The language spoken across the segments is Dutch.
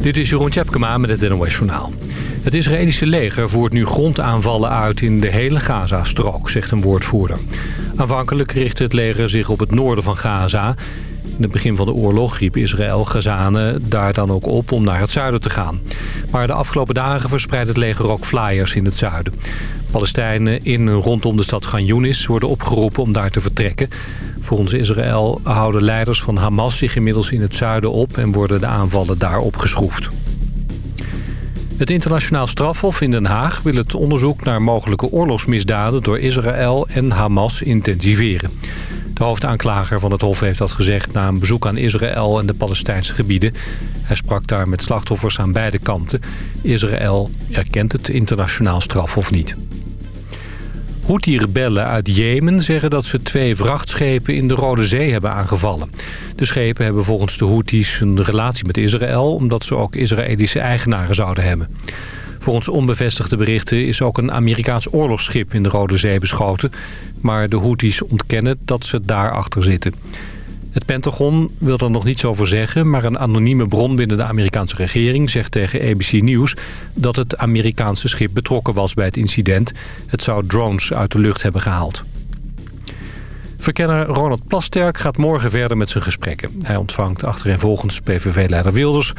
Dit is Jeroen Tjepkema met het NOS Journaal. Het Israëlische leger voert nu grondaanvallen uit in de hele Gaza-strook, zegt een woordvoerder. Aanvankelijk richtte het leger zich op het noorden van Gaza. In het begin van de oorlog riep Israël Gazanen daar dan ook op om naar het zuiden te gaan. Maar de afgelopen dagen verspreidde het leger ook flyers in het zuiden. Palestijnen in en rondom de stad Gan worden opgeroepen om daar te vertrekken. Volgens Israël houden leiders van Hamas zich inmiddels in het zuiden op... en worden de aanvallen daar opgeschroefd. Het internationaal strafhof in Den Haag wil het onderzoek naar mogelijke oorlogsmisdaden door Israël en Hamas intensiveren. De hoofdaanklager van het hof heeft dat gezegd na een bezoek aan Israël en de Palestijnse gebieden. Hij sprak daar met slachtoffers aan beide kanten. Israël erkent het internationaal strafhof niet. Houthi-rebellen uit Jemen zeggen dat ze twee vrachtschepen in de Rode Zee hebben aangevallen. De schepen hebben volgens de Houthis een relatie met Israël... omdat ze ook Israëlische eigenaren zouden hebben. Volgens onbevestigde berichten is ook een Amerikaans oorlogsschip in de Rode Zee beschoten. Maar de Houthis ontkennen dat ze daarachter zitten. Het Pentagon wil er nog niets over zeggen... maar een anonieme bron binnen de Amerikaanse regering zegt tegen ABC News... dat het Amerikaanse schip betrokken was bij het incident. Het zou drones uit de lucht hebben gehaald. Verkenner Ronald Plasterk gaat morgen verder met zijn gesprekken. Hij ontvangt achtereenvolgens PVV-leider Wilders...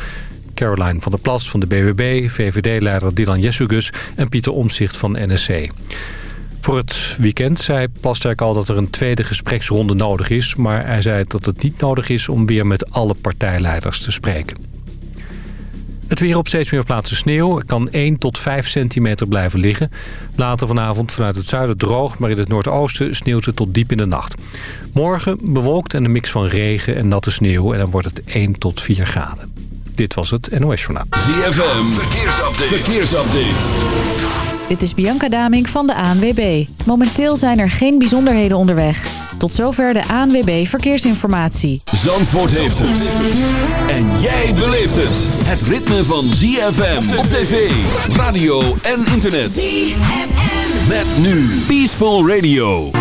Caroline van der Plas van de BBB, VVD-leider Dylan Jessugus... en Pieter Omtzigt van NSC. Voor het weekend zei Plasterk al dat er een tweede gespreksronde nodig is... maar hij zei dat het niet nodig is om weer met alle partijleiders te spreken. Het weer op steeds meer plaatsen sneeuw. Er kan 1 tot 5 centimeter blijven liggen. Later vanavond vanuit het zuiden droog, maar in het noordoosten sneeuwt het tot diep in de nacht. Morgen bewolkt en een mix van regen en natte sneeuw en dan wordt het 1 tot 4 graden. Dit was het NOS Journaal. ZFM, verkeersupdate. verkeersupdate. Dit is Bianca Daming van de ANWB. Momenteel zijn er geen bijzonderheden onderweg. Tot zover de ANWB Verkeersinformatie. Zandvoort heeft het. En jij beleeft het. Het ritme van ZFM op tv, radio en internet. ZFM. Met nu Peaceful Radio.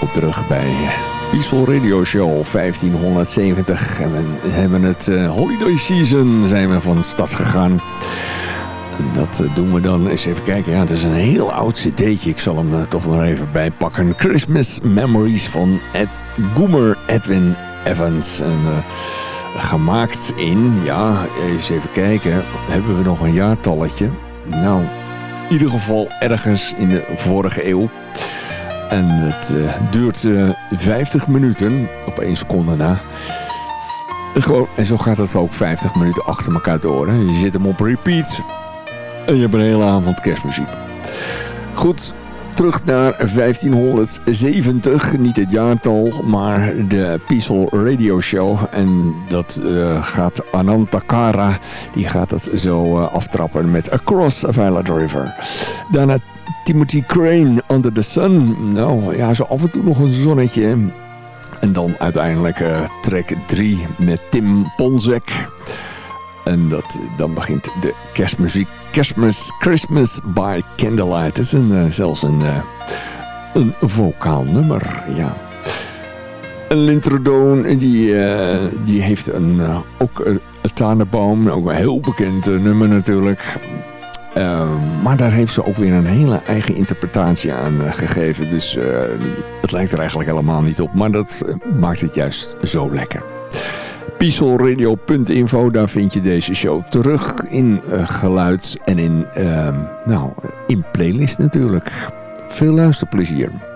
Welkom terug bij Peaceful Radio Show 1570. En we hebben het uh, Holiday Season zijn we van start gegaan. Dat uh, doen we dan eens even kijken. Ja, het is een heel oud cd'tje. Ik zal hem uh, toch maar even bijpakken. Christmas Memories van Ed Goomer, Edwin Evans. En, gemaakt in, ja, eens even kijken. Hebben we nog een jaartalletje? Nou, in ieder geval ergens in de vorige eeuw. En het uh, duurt uh, eh, 50 minuten, op 1 seconde na. Gewoon, en zo gaat het ook 50 minuten achter elkaar door. Hè. Je zit hem op repeat. En je hebt een hele avond kerstmuziek. Goed, terug naar 1570. Niet het jaartal, maar de Peaceful Radio Show. En dat uh, gaat Anant Takara. Die gaat dat zo aftrappen met Across a Violet River. Daarna Timothy Crane, Under the Sun. Nou ja, zo af en toe nog een zonnetje. En dan uiteindelijk uh, track 3 met Tim Ponzek. En dat, dan begint de kerstmuziek. Christmas, Christmas by Candlelight. Het is een, uh, zelfs een, uh, een vocaal nummer, ja. Lintrodoon, die, die heeft een, ook een, een Tanenboom. Ook een heel bekend nummer natuurlijk. Ehm, maar daar heeft ze ook weer een hele eigen interpretatie aan uh, gegeven. Dus uh, het lijkt er eigenlijk helemaal niet op. Maar dat uh, maakt het juist zo lekker. Pieselradio.info, daar vind je deze show terug in geluid en in, ehm, nou, in playlist natuurlijk. Veel luisterplezier.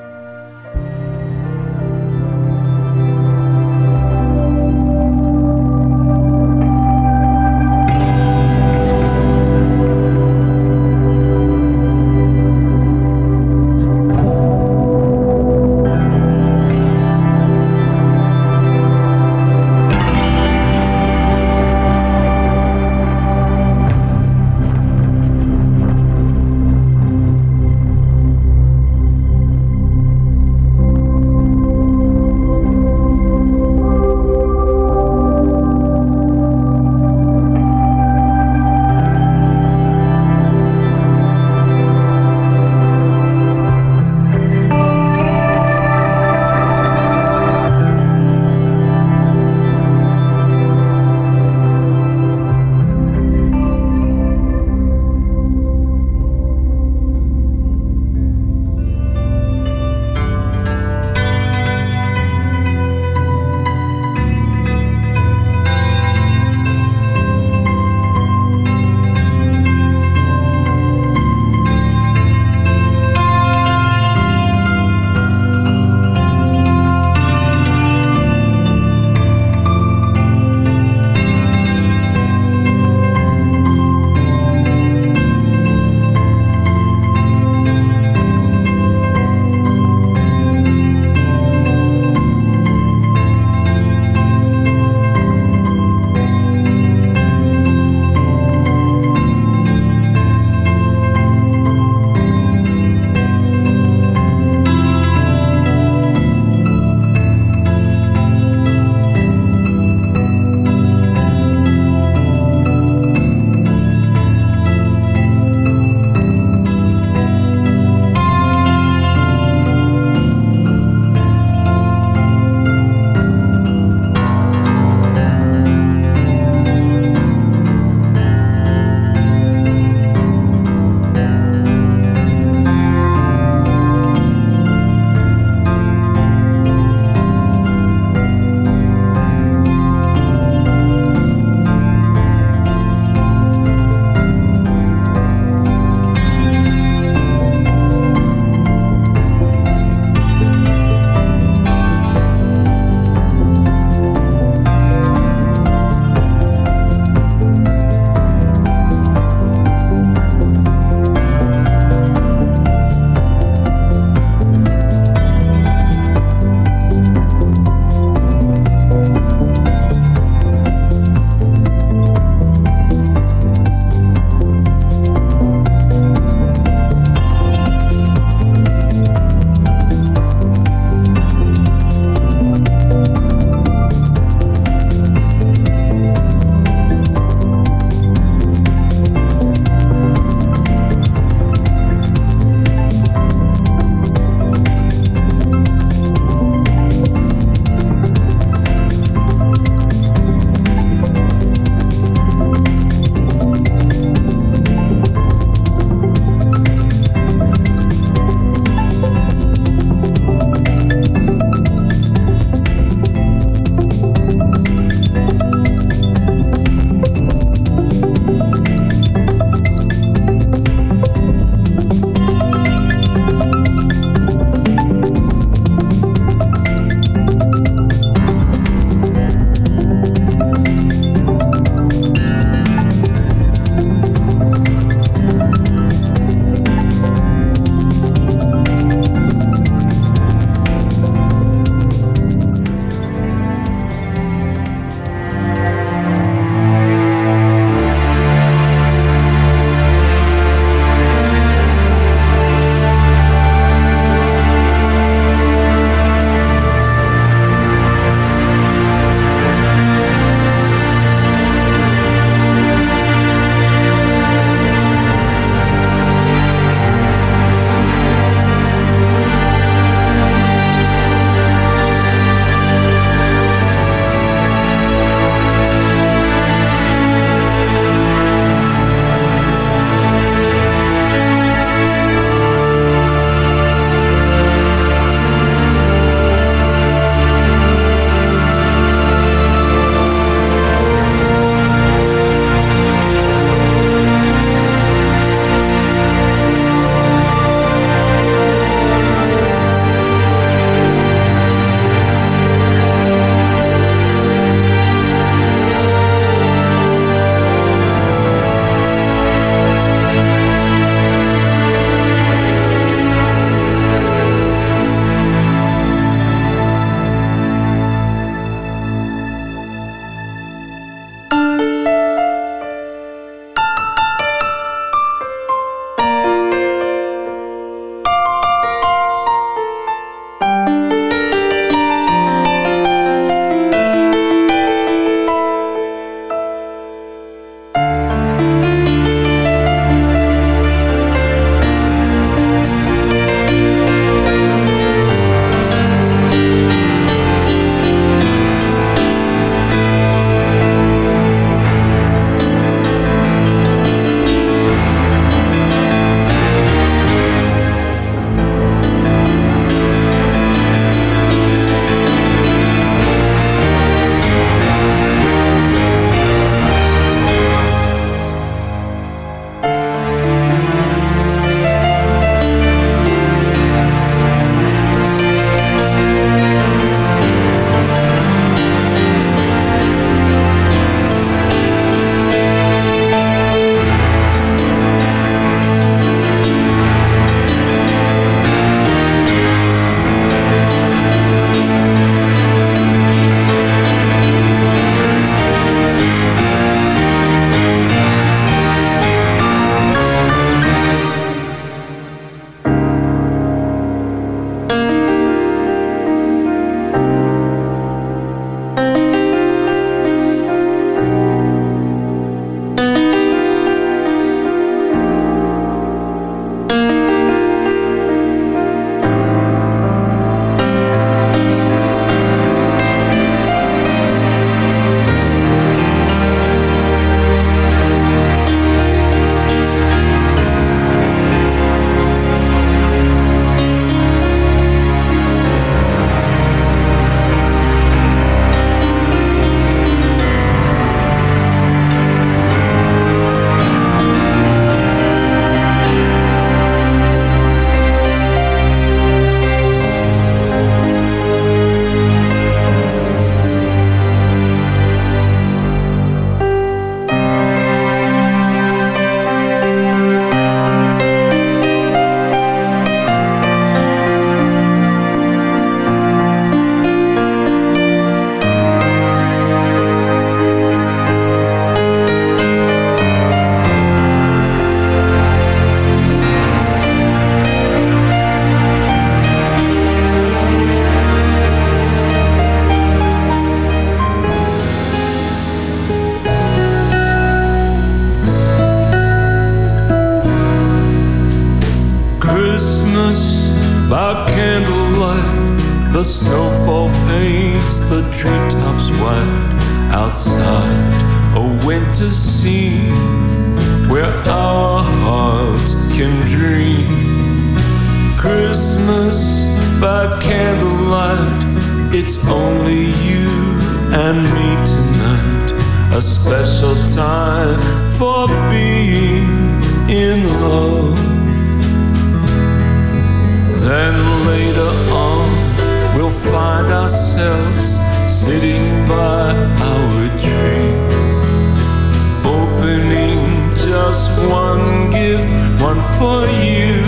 For you,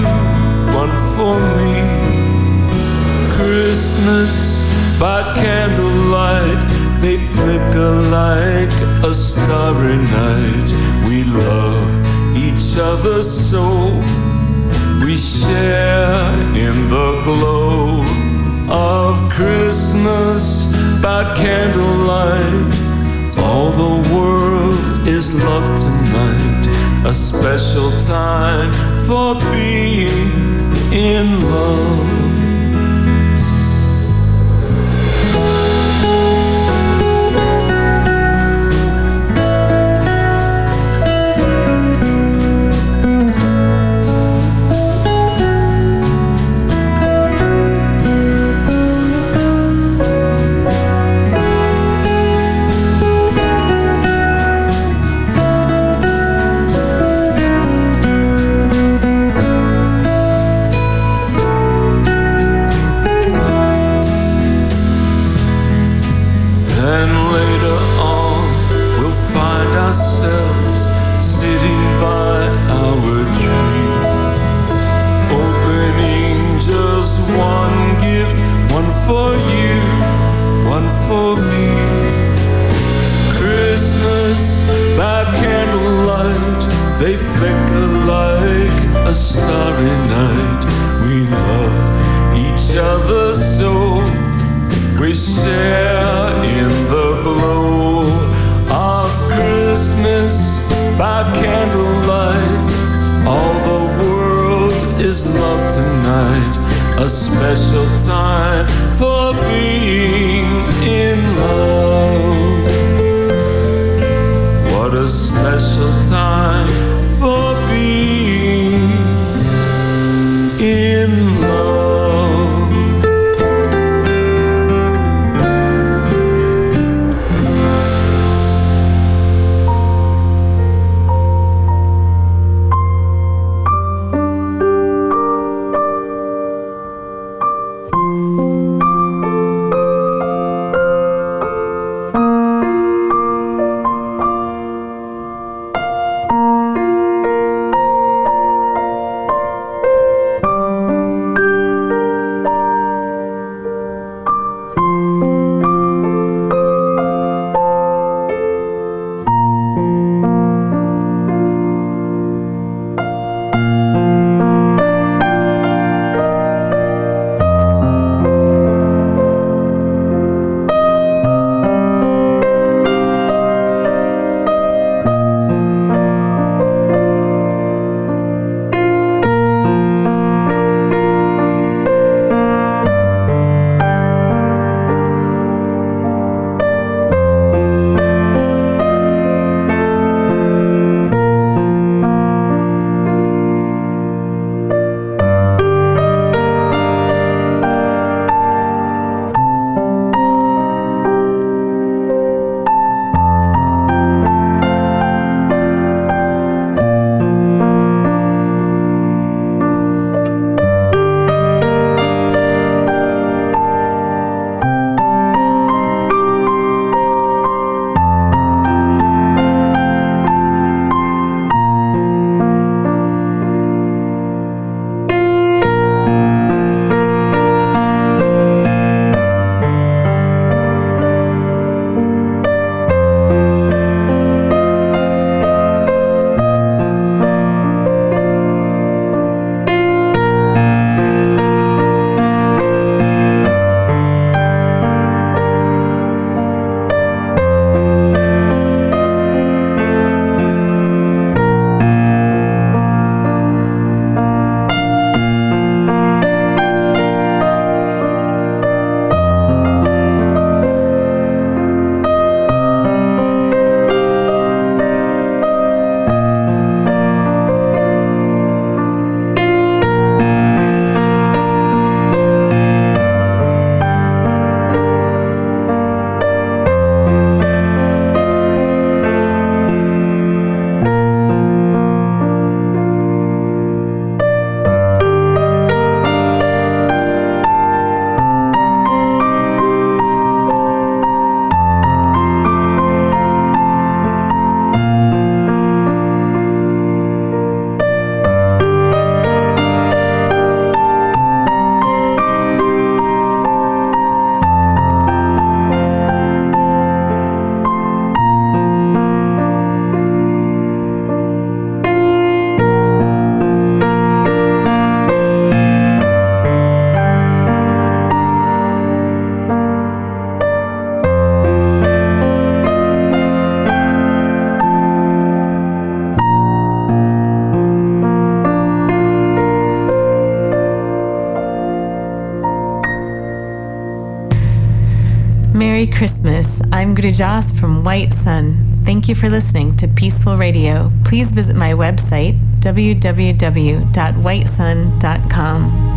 one for me. Christmas by candlelight, they flicker like a starry night. We love each other so we share in the glow of Christmas by candlelight. All the world is love tonight, a special time for being in love. a special time for being in love. What a special time. Merry Christmas. I'm Grijas from White Sun. Thank you for listening to Peaceful Radio. Please visit my website, www.whitesun.com.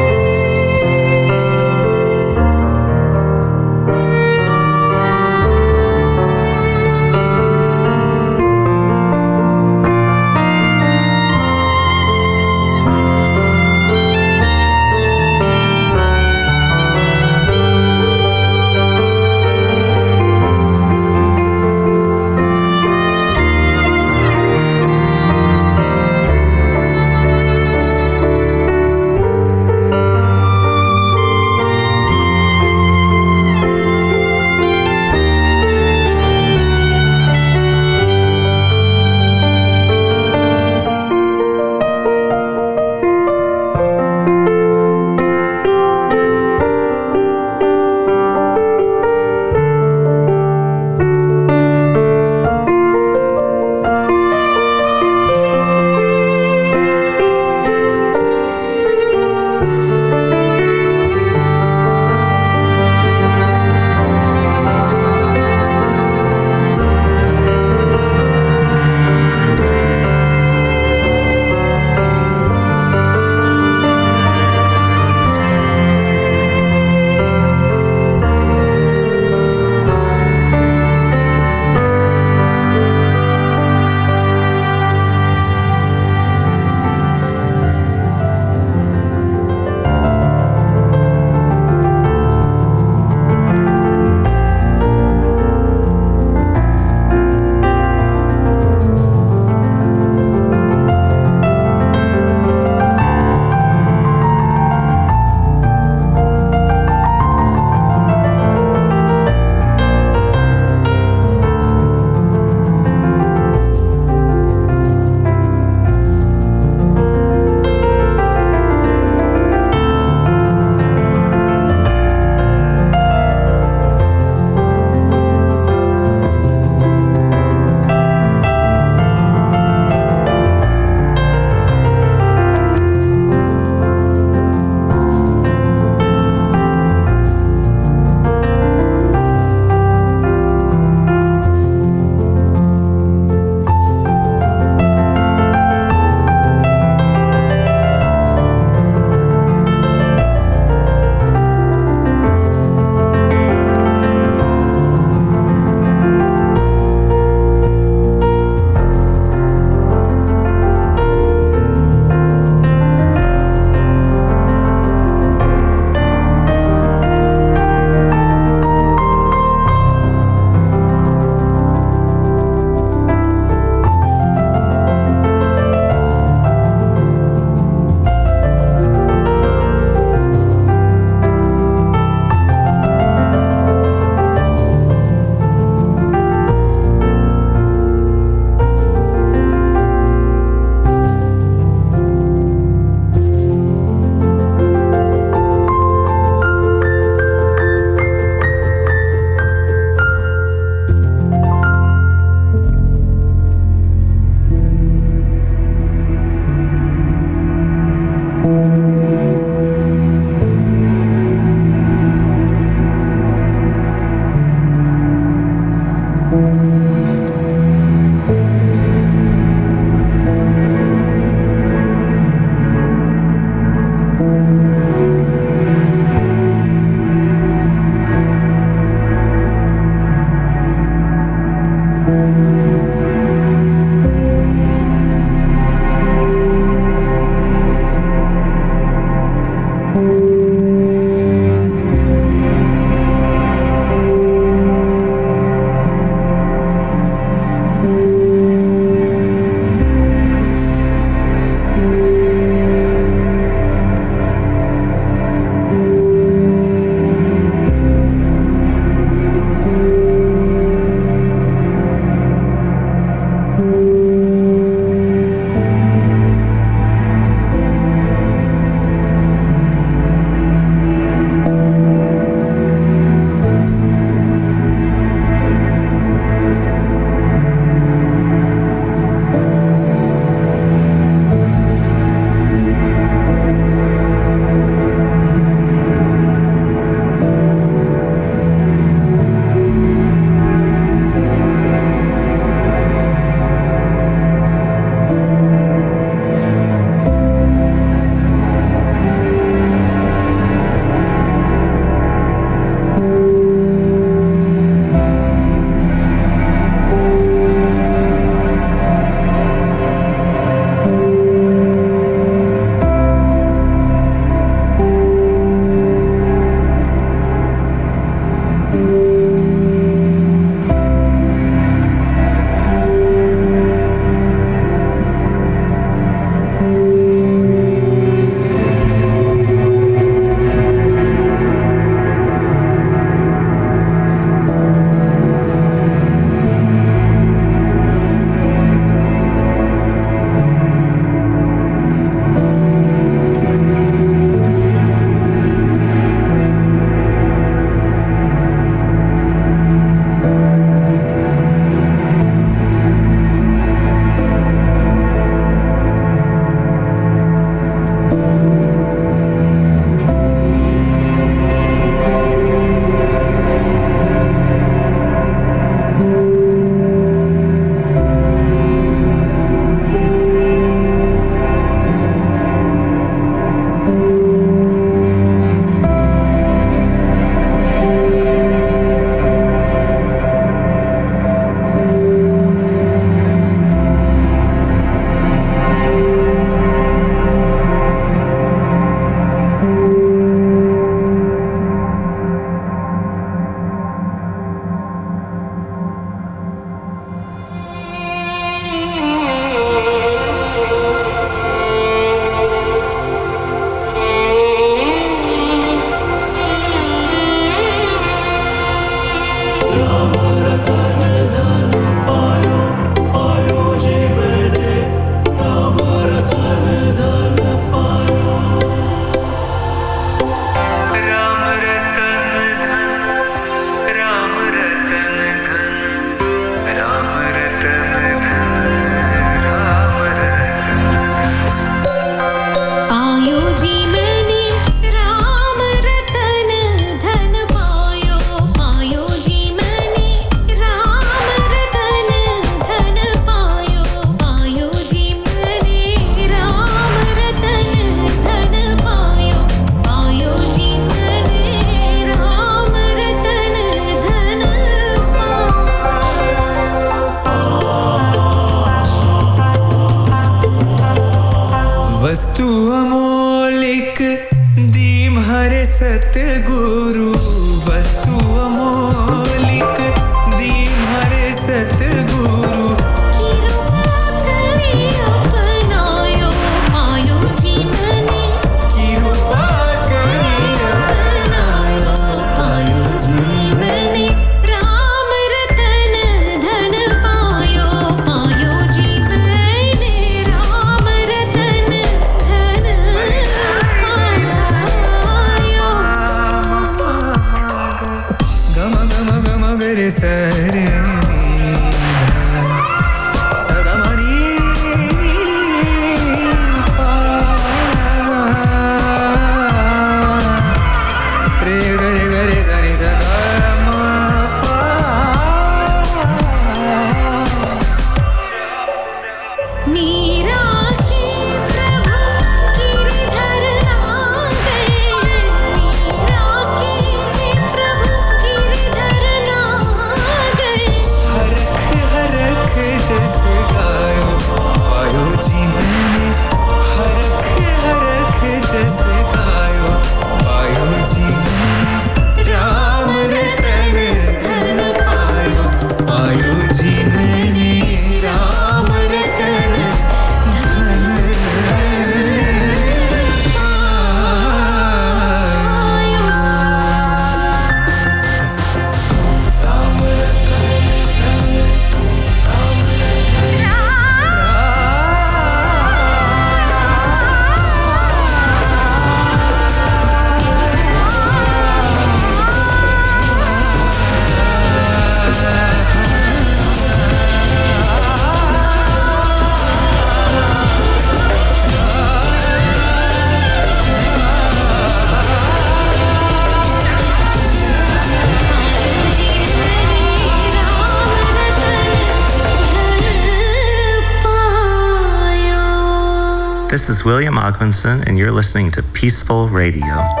is William Ogmanson, and you're listening to Peaceful Radio.